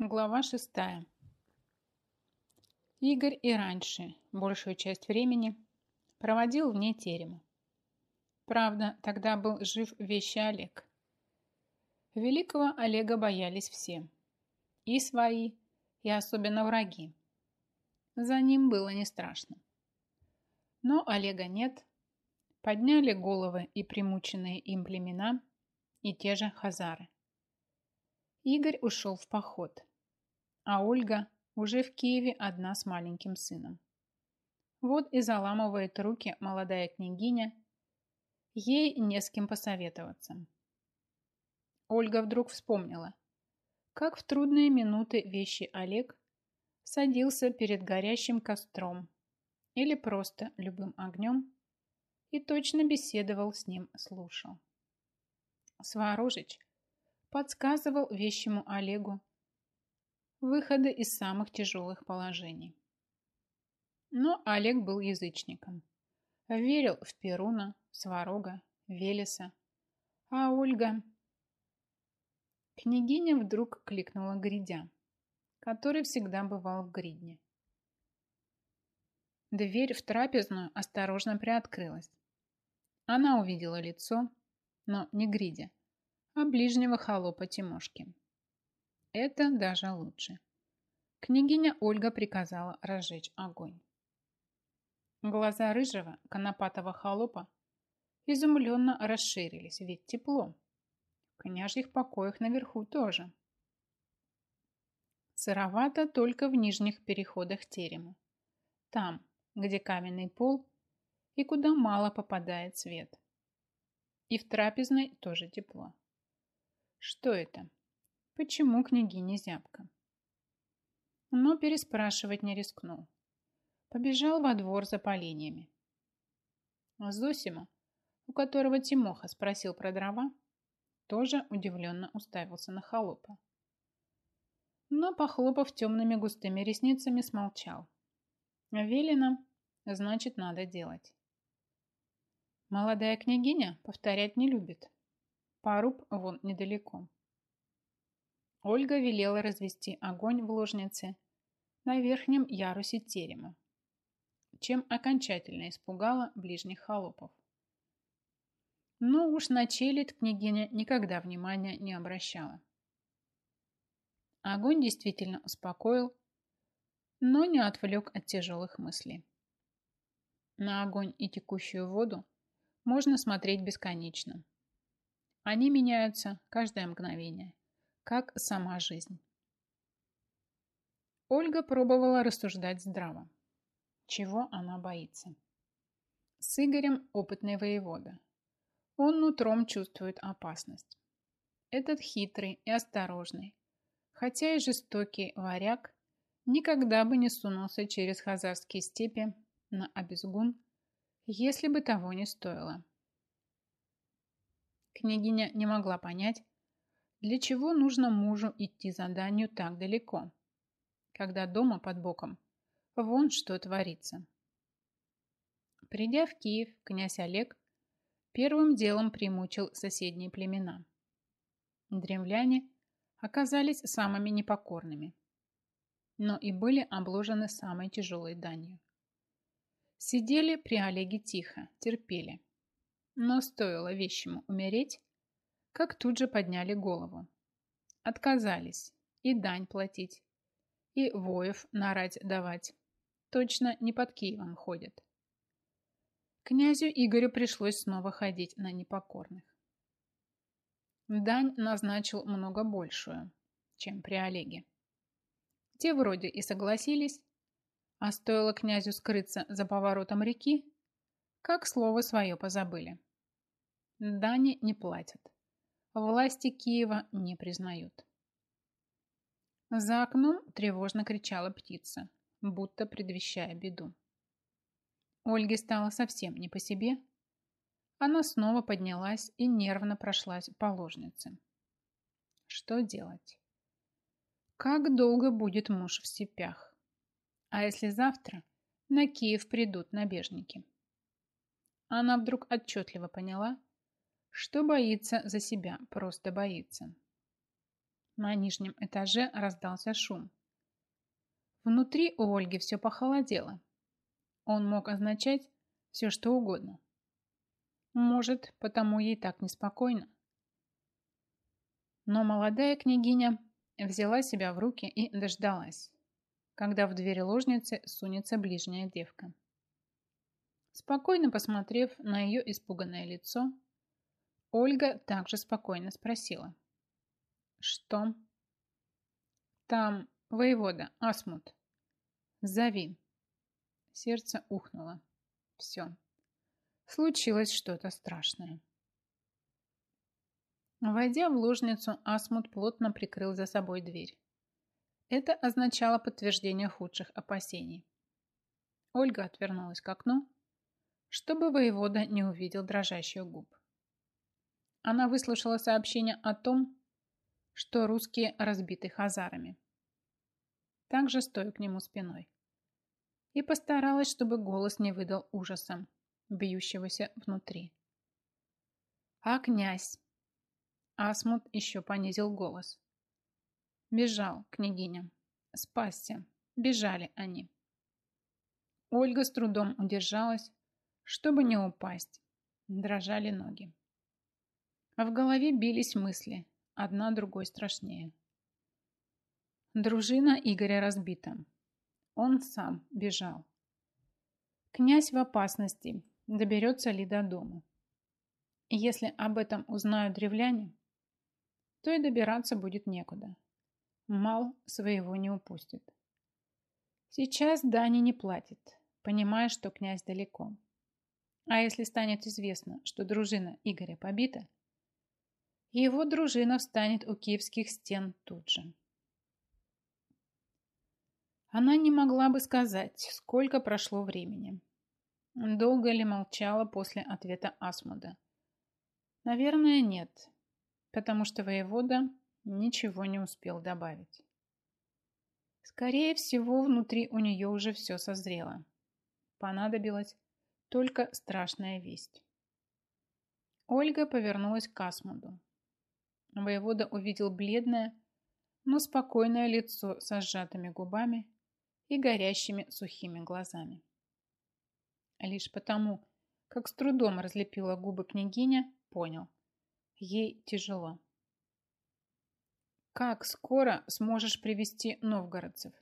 Глава шестая. Игорь и раньше большую часть времени проводил вне терема. Правда, тогда был жив вещи Олег. Великого Олега боялись все. И свои, и особенно враги. За ним было не страшно. Но Олега нет. Подняли головы и примученные им племена, и те же хазары. Игорь ушел в поход а Ольга уже в Киеве одна с маленьким сыном. Вот и заламывает руки молодая княгиня, ей не с кем посоветоваться. Ольга вдруг вспомнила, как в трудные минуты вещи Олег садился перед горящим костром или просто любым огнем и точно беседовал с ним, слушал. Сварожич подсказывал вещему Олегу, выходы из самых тяжелых положений. Но Олег был язычником. Верил в Перуна, Сварога, Велеса. А Ольга... Княгиня вдруг кликнула Гридя, который всегда бывал в Гридне. Дверь в трапезную осторожно приоткрылась. Она увидела лицо, но не Гридя, а ближнего холопа Тимошки. Это даже лучше. Княгиня Ольга приказала разжечь огонь. Глаза рыжего конопатого холопа изумленно расширились, ведь тепло. В княжьих покоях наверху тоже. Сыровато только в нижних переходах терема. Там, где каменный пол и куда мало попадает свет. И в трапезной тоже тепло. Что это? Почему княгиня зябка? Но переспрашивать не рискнул. Побежал во двор за поленьями. Зосима, у которого Тимоха спросил про дрова, тоже удивленно уставился на холопа. Но, похлопав темными густыми ресницами, смолчал. Велено, значит, надо делать. Молодая княгиня повторять не любит. Поруб вон недалеко. Ольга велела развести огонь в ложнице на верхнем ярусе терема, чем окончательно испугала ближних холопов. Но уж на челядь княгиня никогда внимания не обращала. Огонь действительно успокоил, но не отвлек от тяжелых мыслей. На огонь и текущую воду можно смотреть бесконечно. Они меняются каждое мгновение как сама жизнь. Ольга пробовала рассуждать здраво. Чего она боится? С Игорем опытный воевода. Он нутром чувствует опасность. Этот хитрый и осторожный, хотя и жестокий варяг, никогда бы не сунулся через хазарские степи на Абезгун, если бы того не стоило. Княгиня не могла понять, для чего нужно мужу идти заданию так далеко, когда дома под боком вон что творится? Придя в Киев, князь Олег первым делом примучил соседние племена. Древляне оказались самыми непокорными, но и были обложены самой тяжелой данью. Сидели при Олеге тихо, терпели. Но стоило вещему умереть, как тут же подняли голову. Отказались и дань платить, и воев нарать давать. Точно не под Киевом ходят. Князю Игорю пришлось снова ходить на непокорных. Дань назначил много большую, чем при Олеге. Те вроде и согласились, а стоило князю скрыться за поворотом реки, как слово свое позабыли. Дани не платят власти Киева не признают. За окном тревожно кричала птица, будто предвещая беду. Ольге стало совсем не по себе. Она снова поднялась и нервно прошлась по ложнице. Что делать? Как долго будет муж в степях? А если завтра на Киев придут набежники? Она вдруг отчетливо поняла, что боится за себя, просто боится. На нижнем этаже раздался шум. Внутри у Ольги все похолодело. Он мог означать все, что угодно. Может, потому ей так неспокойно. Но молодая княгиня взяла себя в руки и дождалась, когда в двери ложницы сунется ближняя девка. Спокойно посмотрев на ее испуганное лицо, Ольга также спокойно спросила. «Что?» «Там воевода, Асмут. Зови». Сердце ухнуло. Все. Случилось что-то страшное. Войдя в ложницу, Асмут плотно прикрыл за собой дверь. Это означало подтверждение худших опасений. Ольга отвернулась к окну, чтобы воевода не увидел дрожащих губ. Она выслушала сообщение о том, что русские разбиты хазарами. Также стою к нему спиной. И постаралась, чтобы голос не выдал ужаса, бьющегося внутри. «А князь?» Асмут еще понизил голос. Бежал, княгиня. Спасся. Бежали они. Ольга с трудом удержалась, чтобы не упасть. Дрожали ноги. А в голове бились мысли, одна другой страшнее. Дружина Игоря разбита. Он сам бежал. Князь в опасности, доберется ли до дома. Если об этом узнают древляне, то и добираться будет некуда. Мал своего не упустит. Сейчас Дани не платит, понимая, что князь далеко. А если станет известно, что дружина Игоря побита, его дружина встанет у киевских стен тут же. Она не могла бы сказать, сколько прошло времени. Долго ли молчала после ответа Асмуда? Наверное, нет потому что воевода ничего не успел добавить. Скорее всего, внутри у нее уже все созрело. Понадобилась только страшная весть. Ольга повернулась к Асмуду. Воевода увидел бледное, но спокойное лицо со сжатыми губами и горящими сухими глазами. Лишь потому, как с трудом разлепила губы княгиня, понял – Ей тяжело. Как скоро сможешь привести новгородцев?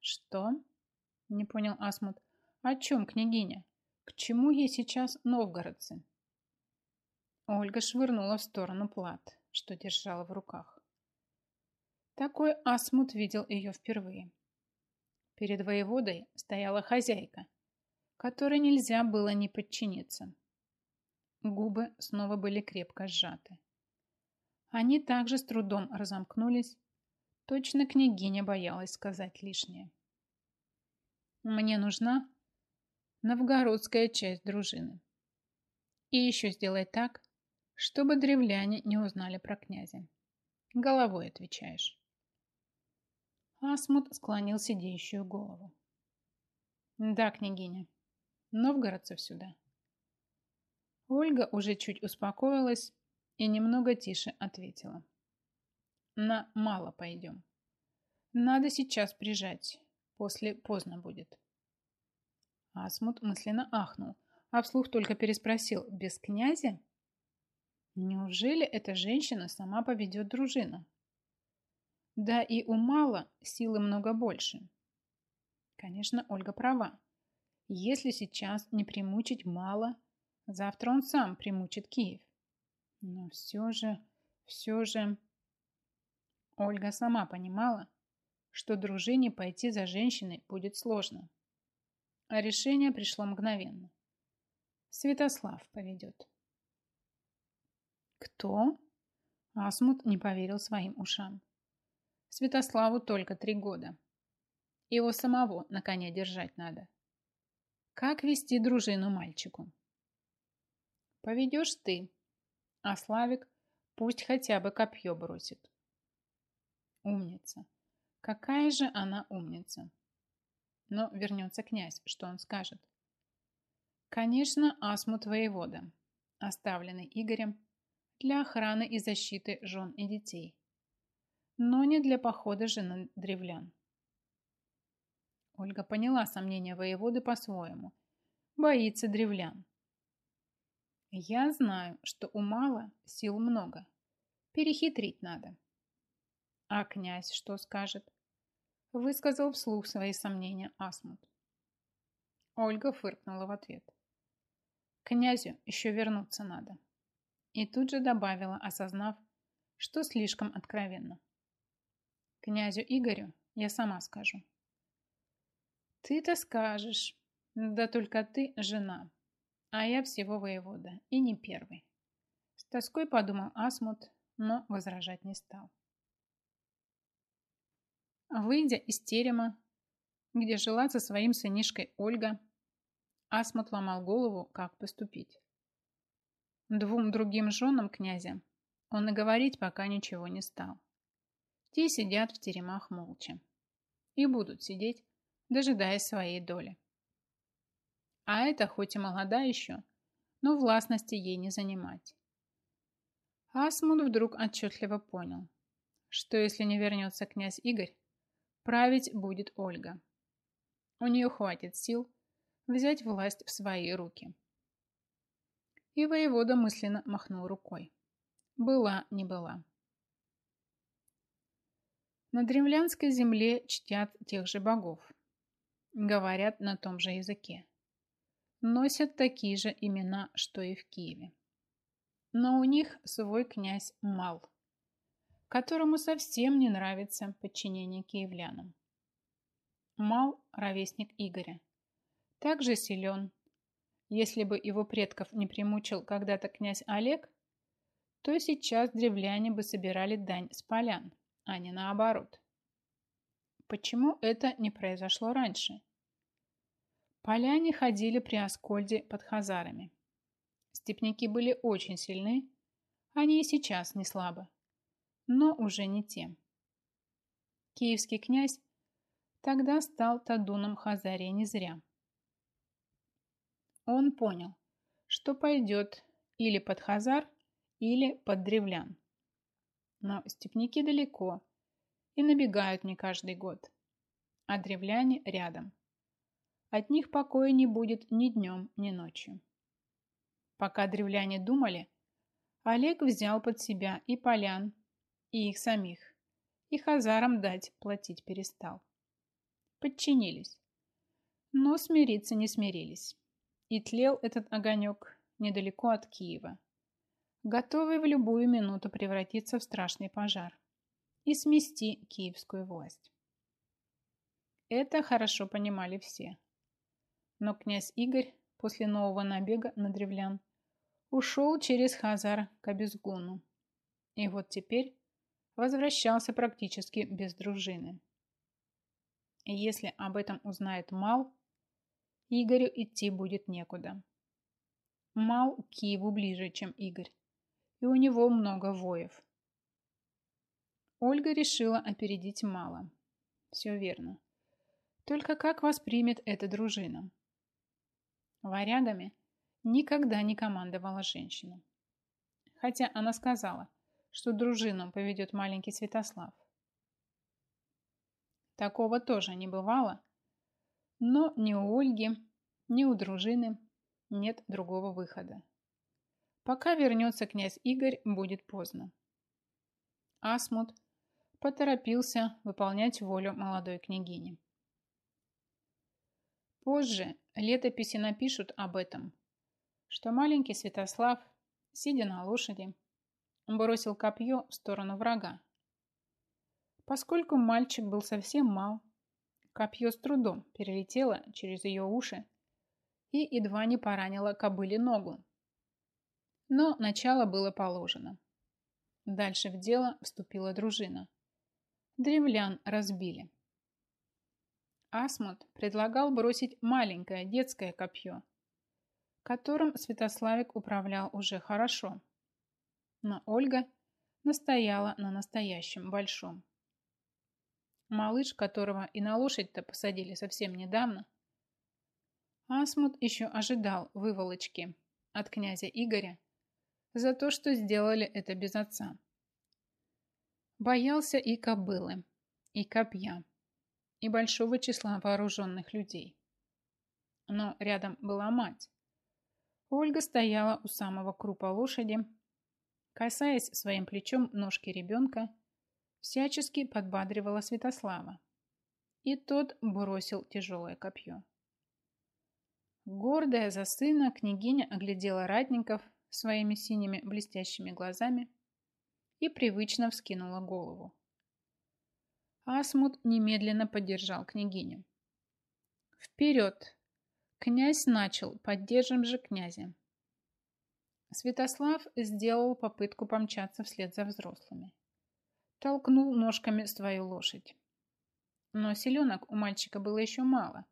Что? Не понял Асмут. О чем, княгиня? К чему ей сейчас новгородцы? Ольга швырнула в сторону плат, что держала в руках. Такой Асмут видел ее впервые. Перед воеводой стояла хозяйка, которой нельзя было не подчиниться. Губы снова были крепко сжаты. Они также с трудом разомкнулись. Точно княгиня боялась сказать лишнее. «Мне нужна новгородская часть дружины. И еще сделай так, чтобы древляне не узнали про князя. Головой отвечаешь». Асмут склонил сидящую голову. «Да, княгиня, новгородцев сюда». Ольга уже чуть успокоилась и немного тише ответила. На мало пойдем. Надо сейчас прижать, после поздно будет. Асмут мысленно ахнул, а вслух только переспросил, без князя? Неужели эта женщина сама поведет дружину? Да и у Мала силы много больше. Конечно, Ольга права. Если сейчас не примучить Мала, Завтра он сам примучит Киев. Но все же, все же... Ольга сама понимала, что дружине пойти за женщиной будет сложно. А решение пришло мгновенно. Святослав поведет. Кто? Асмут не поверил своим ушам. Святославу только три года. Его самого на коне держать надо. Как вести дружину мальчику? Поведешь ты, а Славик пусть хотя бы копье бросит. Умница. Какая же она умница. Но вернется князь, что он скажет? Конечно, Асмут воевода, оставленный Игорем для охраны и защиты жен и детей. но не для похода жены древлян. Ольга поняла сомнения воеводы по-своему. Боится древлян. Я знаю, что у мало сил много. Перехитрить надо. А князь что скажет? Высказал вслух свои сомнения Асмут. Ольга фыркнула в ответ. Князю еще вернуться надо. И тут же добавила, осознав, что слишком откровенно. Князю Игорю я сама скажу. Ты-то скажешь. Да только ты жена, а я всего воевода, и не первый. С тоской подумал Асмут, но возражать не стал. Выйдя из терема, где жила со своим сынишкой Ольга, Асмут ломал голову, как поступить. Двум другим женам князя он и говорить пока ничего не стал. Те сидят в теремах молча. И будут сидеть, дожидаясь своей доли. А это хоть и молода еще, но властности ей не занимать. Асмунд вдруг отчетливо понял, что если не вернется князь Игорь, править будет Ольга. У нее хватит сил взять власть в свои руки. И воевода мысленно махнул рукой. Была не была. На древлянской земле чтят тех же богов. Говорят на том же языке. Носят такие же имена, что и в Киеве. Но у них свой князь Мал, которому совсем не нравится подчинение киевлянам. Мал – ровесник Игоря. Также силен. Если бы его предков не примучил когда-то князь Олег, то сейчас древляне бы собирали дань с полян, а не наоборот. Почему это не произошло раньше? Поляне ходили при Аскольде под хазарами. Степняки были очень сильны, они и сейчас не слабы, но уже не те. Киевский князь тогда стал Тадуном Хазария не зря. Он понял, что пойдет или под Хазар, или под древлян. Но степняки далеко и набегают не каждый год, а древляне рядом. От них покоя не будет ни днем, ни ночью. Пока древляне думали, Олег взял под себя и полян, и их самих, и хазарам дать платить перестал. Подчинились, но смириться не смирились. И тлел этот огонек недалеко от Киева, готовый в любую минуту превратиться в страшный пожар и смести киевскую власть. Это хорошо понимали все. Но князь Игорь после нового набега на древлян ушел через Хазар к Абезгуну. И вот теперь возвращался практически без дружины. И если об этом узнает Мал, Игорю идти будет некуда. Мал к Киеву ближе, чем Игорь, и у него много воев. Ольга решила опередить Мала. Все верно. Только как воспримет эта дружина? Варягами никогда не командовала женщина. Хотя она сказала, что дружину поведет маленький Святослав. Такого тоже не бывало, но ни у Ольги, ни у дружины нет другого выхода. Пока вернется князь Игорь, будет поздно. Асмут поторопился выполнять волю молодой княгини. Позже летописи напишут об этом, что маленький Святослав, сидя на лошади, бросил копье в сторону врага. Поскольку мальчик был совсем мал, Копье с трудом перелетело через ее уши и едва не поранило кобыле ногу. Но начало было положено. Дальше в дело вступила дружина. Древлян разбили. Асмут предлагал бросить маленькое детское копье, которым Святославик управлял уже хорошо. Но Ольга настояла на настоящем большом. Малыш, которого и на лошадь-то посадили совсем недавно. Асмут еще ожидал выволочки от князя Игоря за то, что сделали это без отца. Боялся и кобылы, и копья, и большого числа вооруженных людей. Но рядом была мать. Ольга стояла у самого крупа лошади, касаясь своим плечом ножки ребенка, всячески подбадривала Святослава. И тот бросил тяжелое копье. Гордая за сына, княгиня оглядела ратников своими синими блестящими глазами и привычно вскинула голову. Асмут немедленно поддержал княгиню. «Вперед!» Князь начал, поддержим же князя. Святослав сделал попытку помчаться вслед за взрослыми. Толкнул ножками свою лошадь. Но селенок у мальчика было еще мало,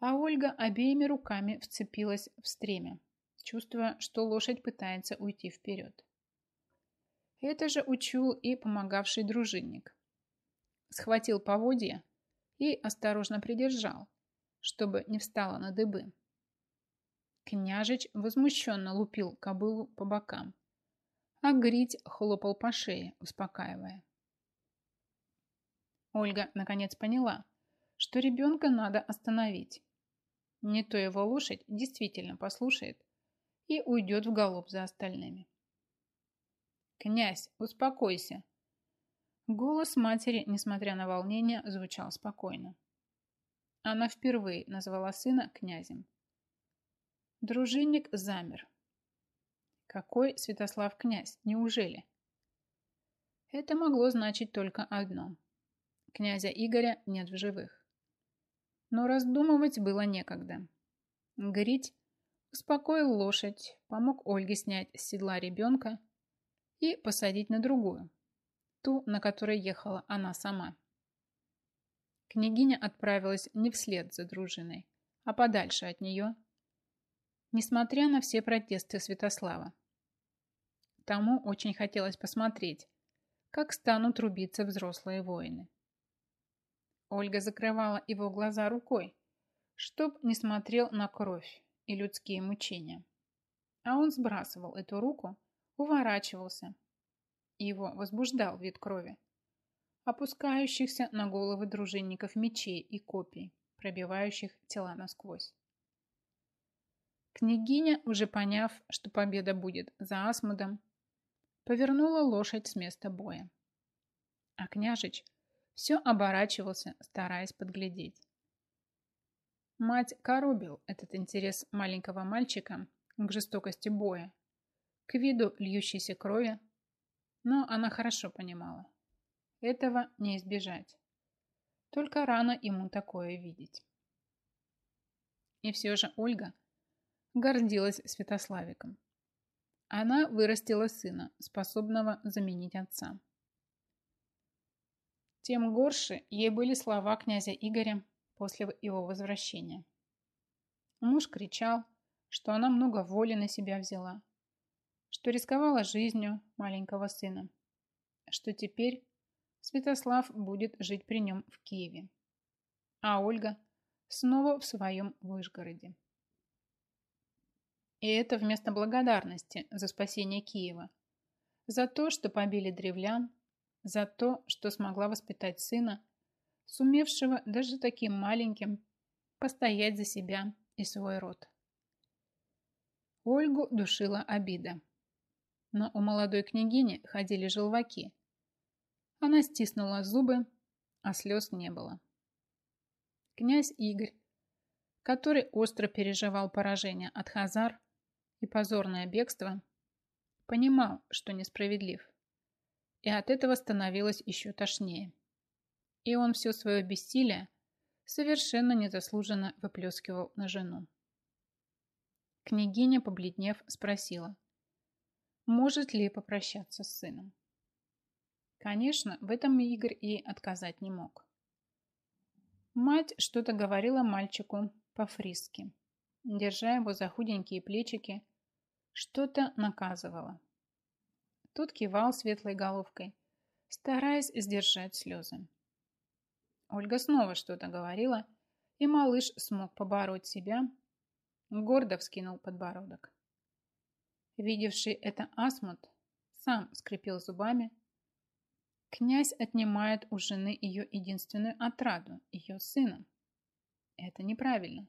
а Ольга обеими руками вцепилась в стремя, чувствуя, что лошадь пытается уйти вперед. Это же учул и помогавший дружинник. Схватил поводья и осторожно придержал, чтобы не встала на дыбы. Княжич возмущенно лупил кобылу по бокам, а Грить хлопал по шее, успокаивая. Ольга наконец поняла, что ребенка надо остановить. Не то его лошадь действительно послушает и уйдет в галоп за остальными. «Князь, успокойся!» Голос матери, несмотря на волнение, звучал спокойно. Она впервые назвала сына князем. Дружинник замер. Какой Святослав князь? Неужели? Это могло значить только одно. Князя Игоря нет в живых. Но раздумывать было некогда. Грить успокоил лошадь, помог Ольге снять с седла ребенка и посадить на другую, ту, на которой ехала она сама. Княгиня отправилась не вслед за дружиной, а подальше от нее, несмотря на все протесты Святослава. Тому очень хотелось посмотреть, как станут рубиться взрослые воины. Ольга закрывала его глаза рукой, чтоб не смотрел на кровь и людские мучения. А он сбрасывал эту руку, уворачивался. Его возбуждал вид крови опускающихся на головы дружинников мечей и копий, пробивающих тела насквозь. Княгиня, уже поняв, что победа будет за Асмудом, повернула лошадь с места боя. А княжич все оборачивался, стараясь подглядеть. Мать коробил этот интерес маленького мальчика к жестокости боя, к виду льющейся крови, но она хорошо понимала, этого не избежать. Только рано ему такое видеть. И все же Ольга гордилась Святославиком. Она вырастила сына, способного заменить отца. Тем горше ей были слова князя Игоря после его возвращения. Муж кричал, что она много воли на себя взяла, что рисковала жизнью маленького сына, что теперь Святослав будет жить при нем в Киеве, а Ольга снова в своем Вышгороде. И это вместо благодарности за спасение Киева, за то, что побили древлян, за то, что смогла воспитать сына, сумевшего даже таким маленьким постоять за себя и свой род. Ольгу душила обида. Но у молодой княгини ходили желваки, она стиснула зубы, а слез не было. Князь Игорь, который остро переживал поражение от Хазар и позорное бегство, понимал, что несправедлив, и от этого становилось еще тошнее. И он все свое бессилие совершенно незаслуженно выплескивал на жену. Княгиня, побледнев, спросила, может ли попрощаться с сыном. Конечно, в этом Игорь и отказать не мог. Мать что-то говорила мальчику по-фриски, держа его за худенькие плечики, что-то наказывала. Тут кивал светлой головкой, стараясь сдержать слезы. Ольга снова что-то говорила, и малыш смог побороть себя, гордо вскинул подбородок. Видевший это Асмут сам скрипел зубами, Князь отнимает у жены ее единственную отраду, ее сына. Это неправильно.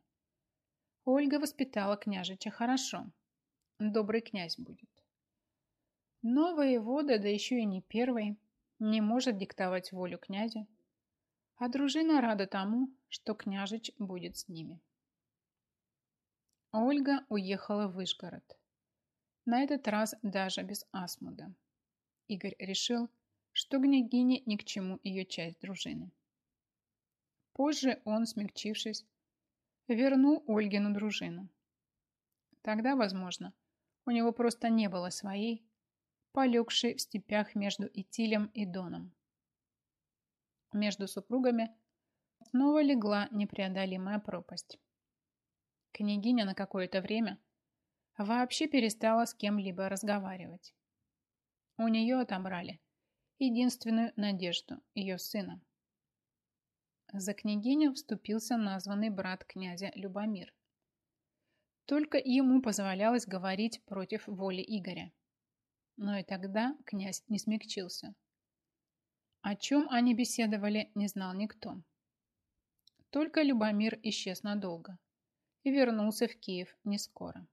Ольга воспитала княжича хорошо. Добрый князь будет. Но воевода, да еще и не первый, не может диктовать волю князя, а дружина рада тому, что княжич будет с ними. Ольга уехала в Вышгород. На этот раз даже без Асмуда. Игорь решил, что княгине ни к чему ее часть дружины. Позже он, смягчившись, вернул Ольгину дружину. Тогда, возможно, у него просто не было своей, полегшей в степях между Итилем и Доном. Между супругами снова легла непреодолимая пропасть. Княгиня на какое-то время вообще перестала с кем-либо разговаривать. У нее отобрали единственную надежду ее сына. За княгиню вступился названный брат князя Любомир. Только ему позволялось говорить против воли Игоря. Но и тогда князь не смягчился. О чем они беседовали, не знал никто. Только Любомир исчез надолго и вернулся в Киев не скоро.